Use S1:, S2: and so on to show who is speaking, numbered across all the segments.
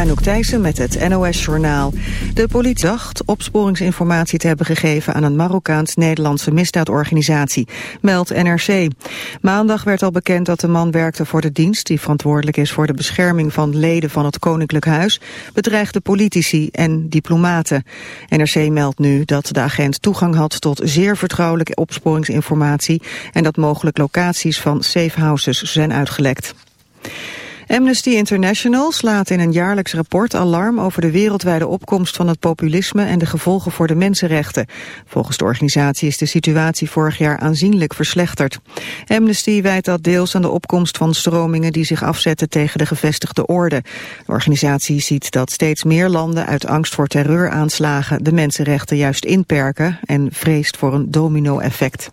S1: Anouk Thijssen met het NOS-journaal. De politie dacht opsporingsinformatie te hebben gegeven aan een Marokkaans-Nederlandse misdaadorganisatie, meldt NRC. Maandag werd al bekend dat de man werkte voor de dienst die verantwoordelijk is voor de bescherming van leden van het Koninklijk Huis, bedreigde politici en diplomaten. NRC meldt nu dat de agent toegang had tot zeer vertrouwelijke opsporingsinformatie en dat mogelijk locaties van safe houses zijn uitgelekt. Amnesty International slaat in een jaarlijks rapport alarm over de wereldwijde opkomst van het populisme en de gevolgen voor de mensenrechten. Volgens de organisatie is de situatie vorig jaar aanzienlijk verslechterd. Amnesty wijt dat deels aan de opkomst van stromingen die zich afzetten tegen de gevestigde orde. De organisatie ziet dat steeds meer landen uit angst voor terreuraanslagen de mensenrechten juist inperken en vreest voor een domino-effect.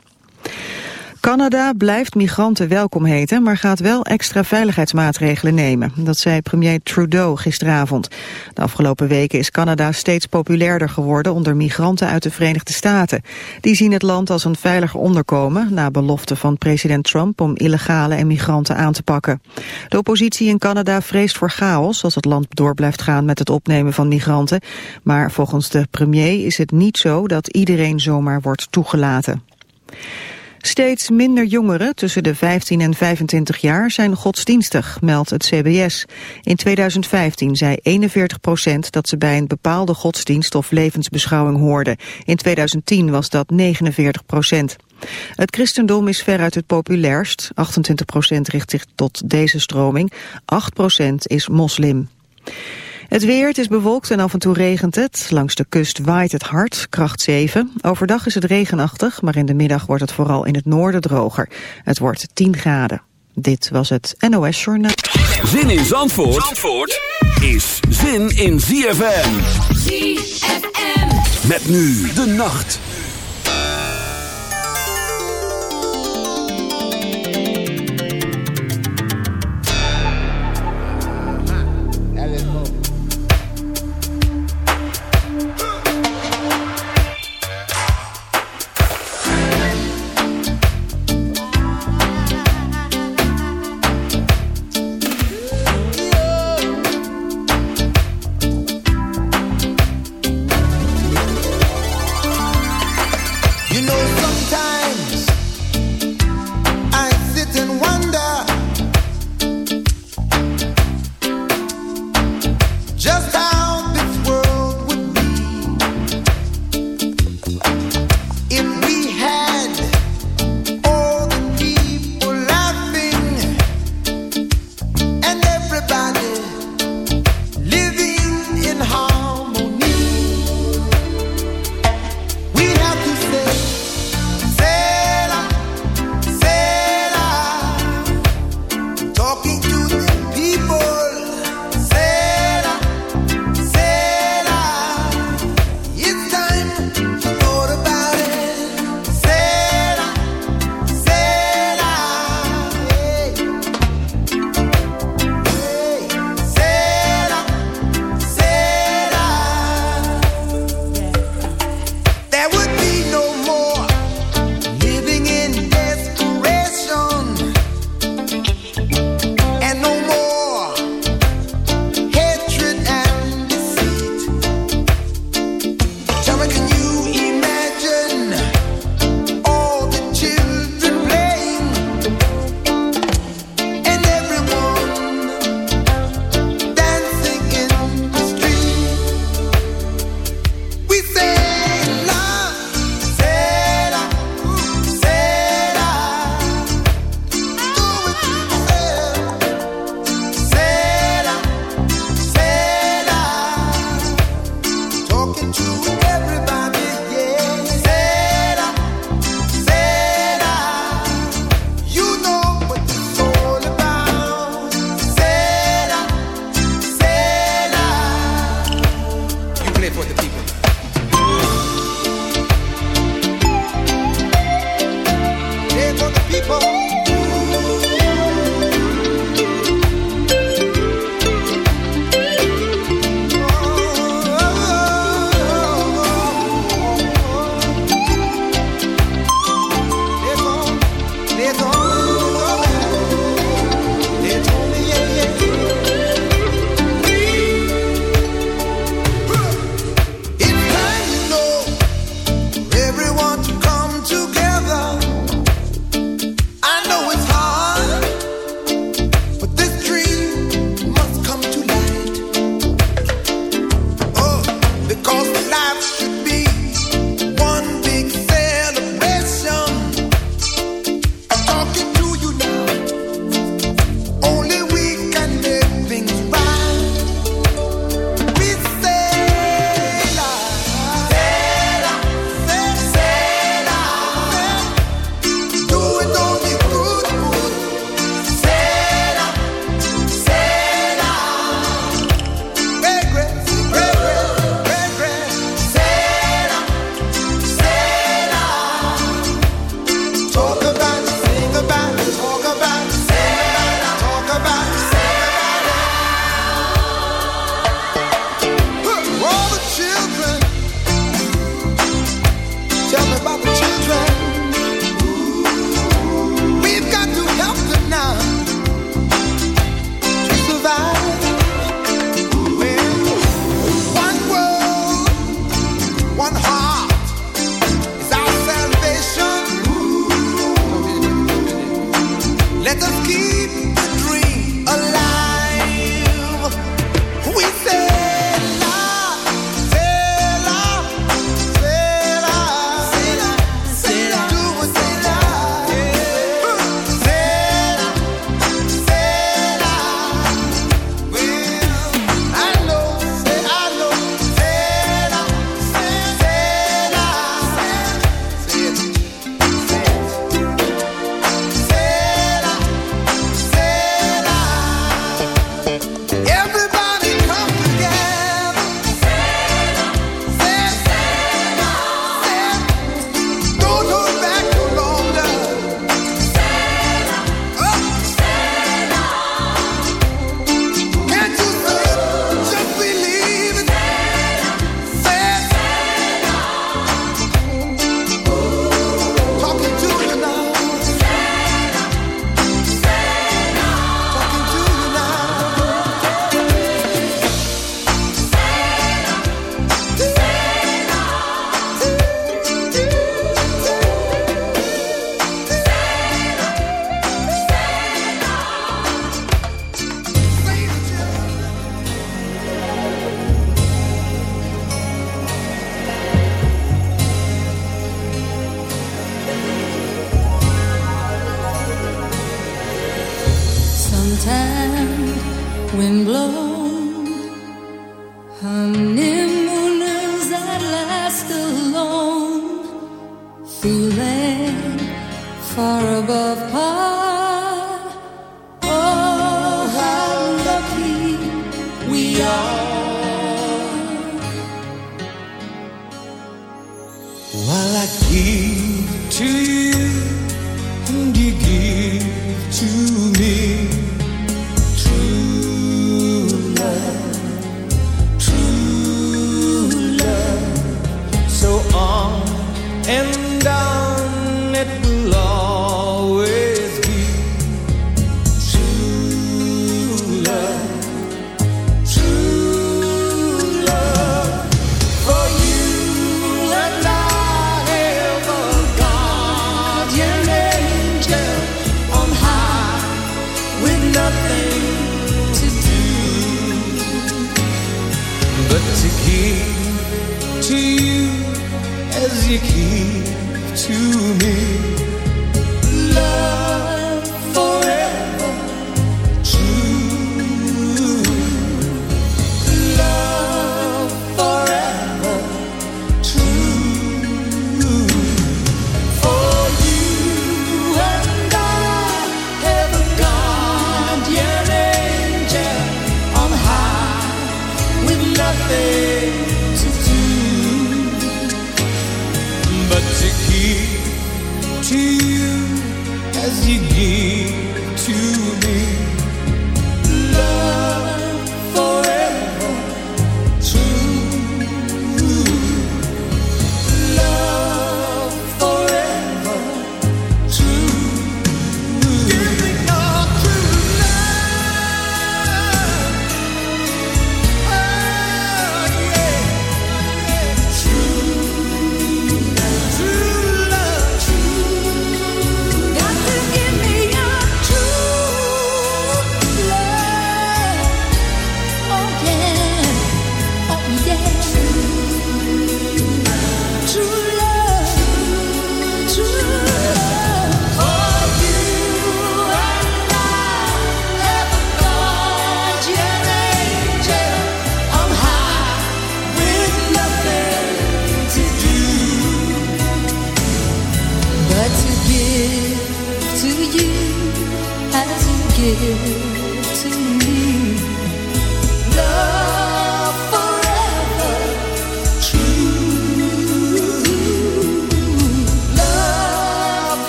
S1: Canada blijft migranten welkom heten, maar gaat wel extra veiligheidsmaatregelen nemen. Dat zei premier Trudeau gisteravond. De afgelopen weken is Canada steeds populairder geworden onder migranten uit de Verenigde Staten. Die zien het land als een veiliger onderkomen na belofte van president Trump om illegale en migranten aan te pakken. De oppositie in Canada vreest voor chaos als het land door blijft gaan met het opnemen van migranten. Maar volgens de premier is het niet zo dat iedereen zomaar wordt toegelaten. Steeds minder jongeren tussen de 15 en 25 jaar zijn godsdienstig, meldt het CBS. In 2015 zei 41 procent dat ze bij een bepaalde godsdienst of levensbeschouwing hoorden. In 2010 was dat 49 procent. Het christendom is veruit het populairst. 28 procent richt zich tot deze stroming. 8 procent is moslim. Het weer, het is bewolkt en af en toe regent het. Langs de kust waait het hard, kracht 7. Overdag is het regenachtig, maar in de middag wordt het vooral in het noorden droger. Het wordt 10 graden. Dit was het NOS Journaal.
S2: Zin in Zandvoort, Zandvoort is zin in ZFM.
S3: ZFM.
S2: Met nu de nacht.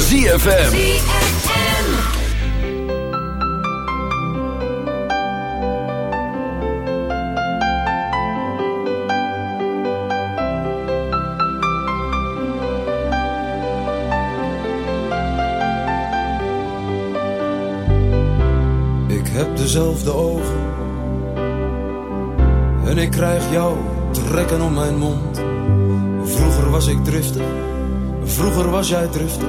S2: ZFM.
S4: Ik heb dezelfde ogen en ik krijg jou trekken om mijn mond. Vroeger was ik driftig Vroeger was jij driftig,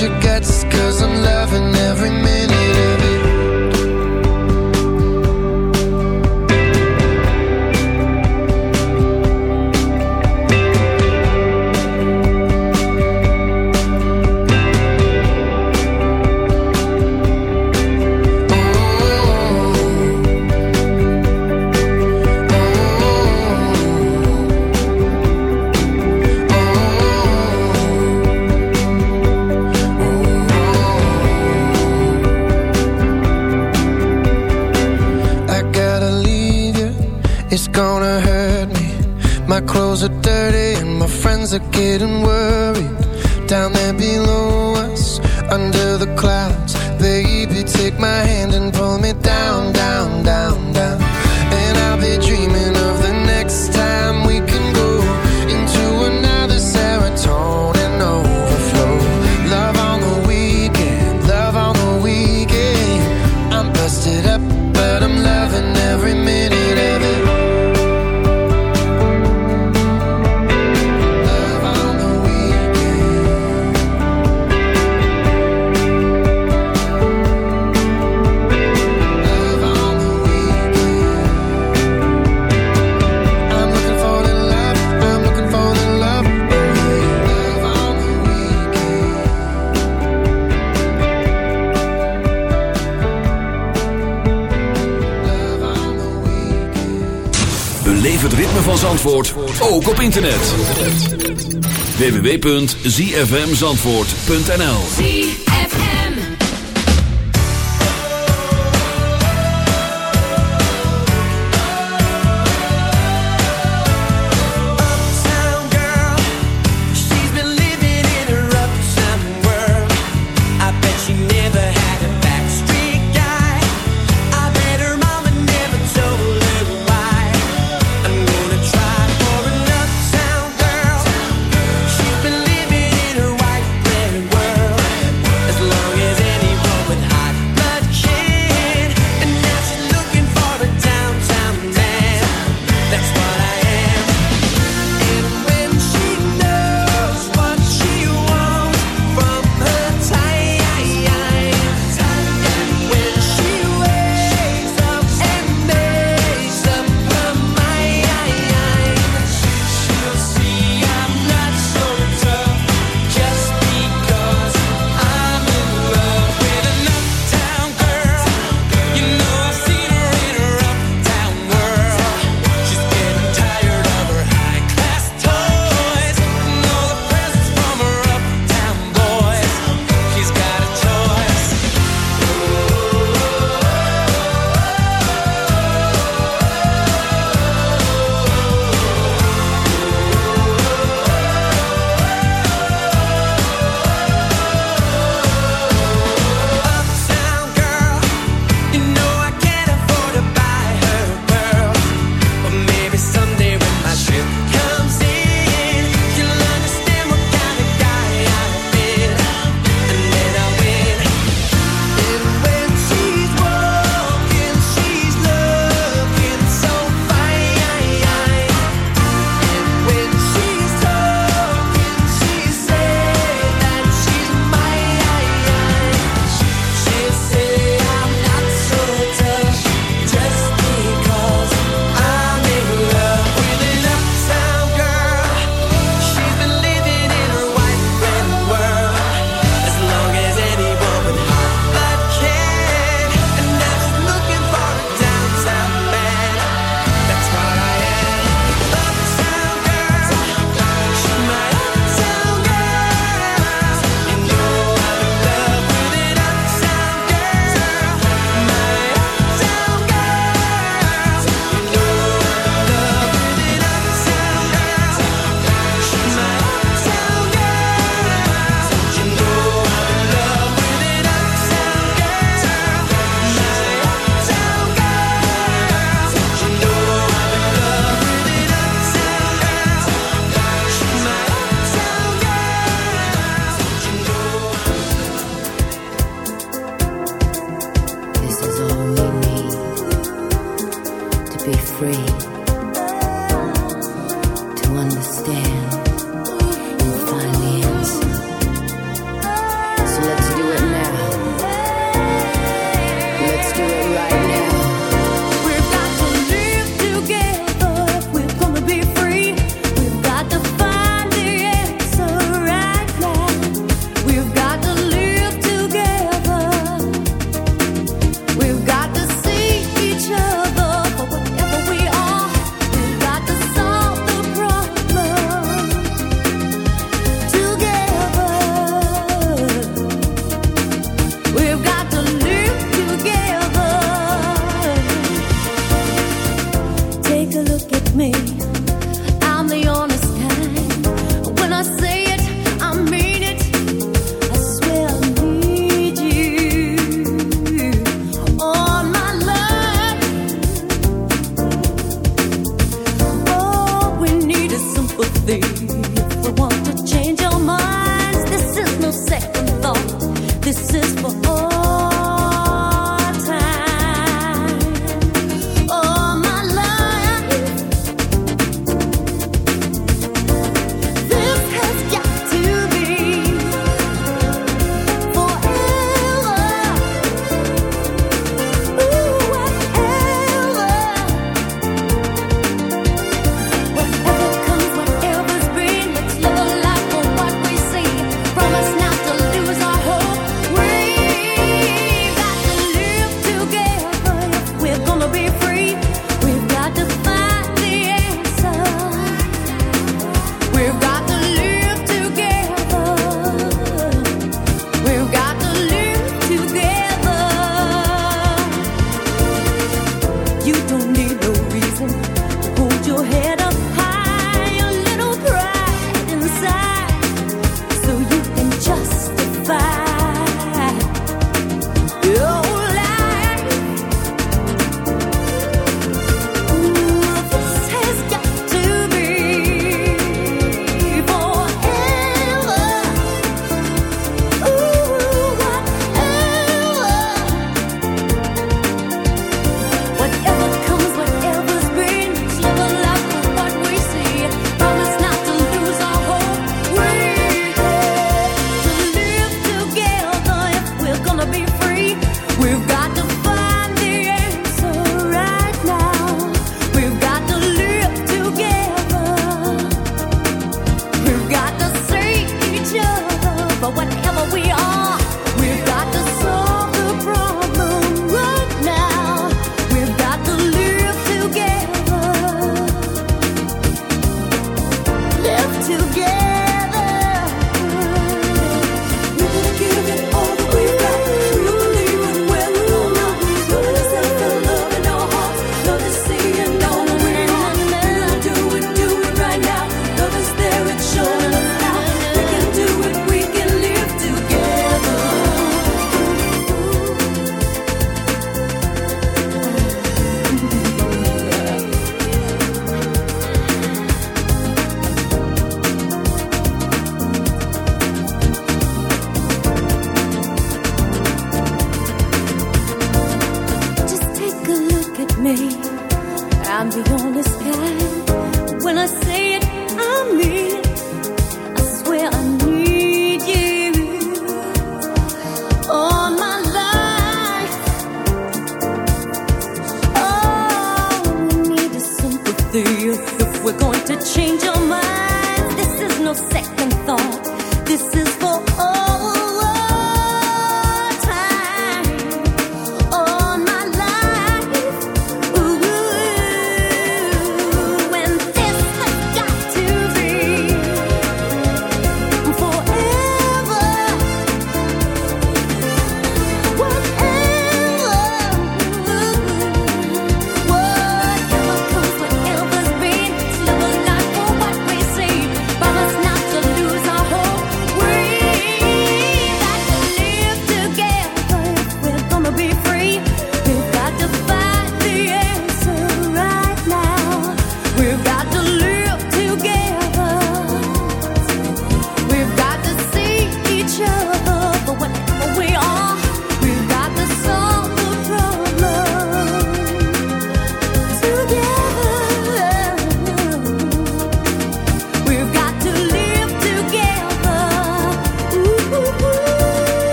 S5: you got
S2: www.zfmzandvoort.nl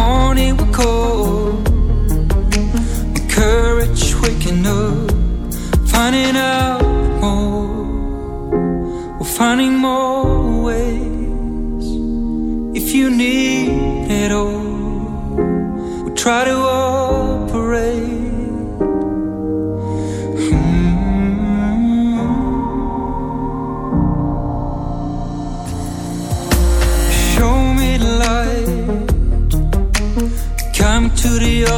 S6: morning we're cold. The courage waking up, finding out more. We're finding more ways. If you need it all, we'll try to.